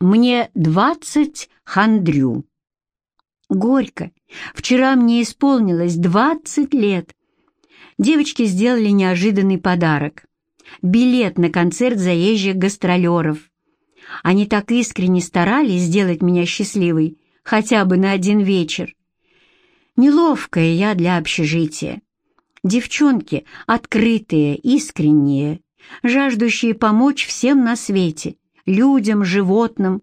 Мне двадцать хандрю. Горько. Вчера мне исполнилось двадцать лет. Девочки сделали неожиданный подарок. Билет на концерт заезжих гастролеров. Они так искренне старались сделать меня счастливой, хотя бы на один вечер. Неловкая я для общежития. Девчонки открытые, искренние, жаждущие помочь всем на свете, людям, животным,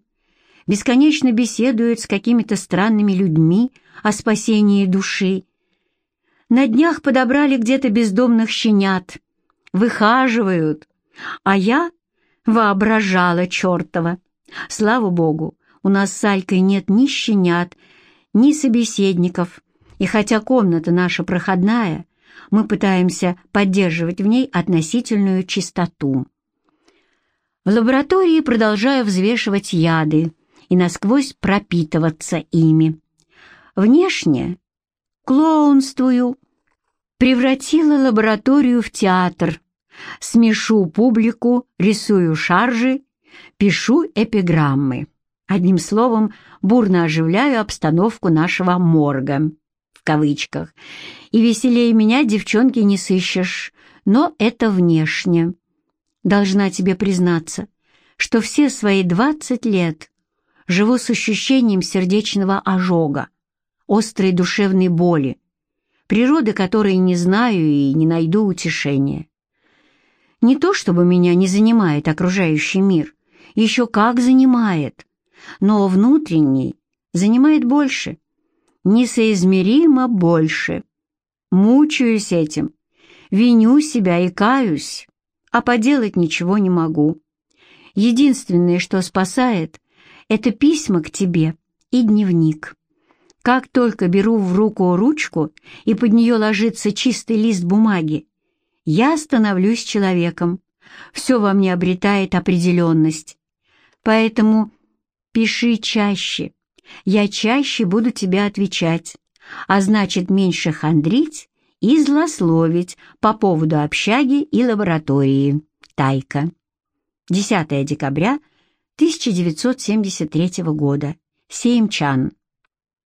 бесконечно беседуют с какими-то странными людьми о спасении души. На днях подобрали где-то бездомных щенят, выхаживают, а я воображала чертова. Слава богу, у нас с Алькой нет ни щенят, ни собеседников, и хотя комната наша проходная, мы пытаемся поддерживать в ней относительную чистоту. В лаборатории продолжаю взвешивать яды и насквозь пропитываться ими. Внешне клоунствую, превратила лабораторию в театр, смешу публику, рисую шаржи, пишу эпиграммы. Одним словом, бурно оживляю обстановку нашего морга кавычках. И веселее меня, девчонки, не сыщешь, но это внешне. Должна тебе признаться, что все свои двадцать лет живу с ощущением сердечного ожога, острой душевной боли, природы которой не знаю и не найду утешения. Не то чтобы меня не занимает окружающий мир, еще как занимает, но внутренний занимает больше — несоизмеримо больше. Мучаюсь этим, виню себя и каюсь, а поделать ничего не могу. Единственное, что спасает, это письма к тебе и дневник. Как только беру в руку ручку и под нее ложится чистый лист бумаги, я становлюсь человеком. Все во мне обретает определенность. Поэтому пиши чаще, я чаще буду тебе отвечать, а значит меньше хандрить и злословить по поводу общаги и лаборатории. Тайка. 10 декабря 1973 года. Сеймчан.